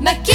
Make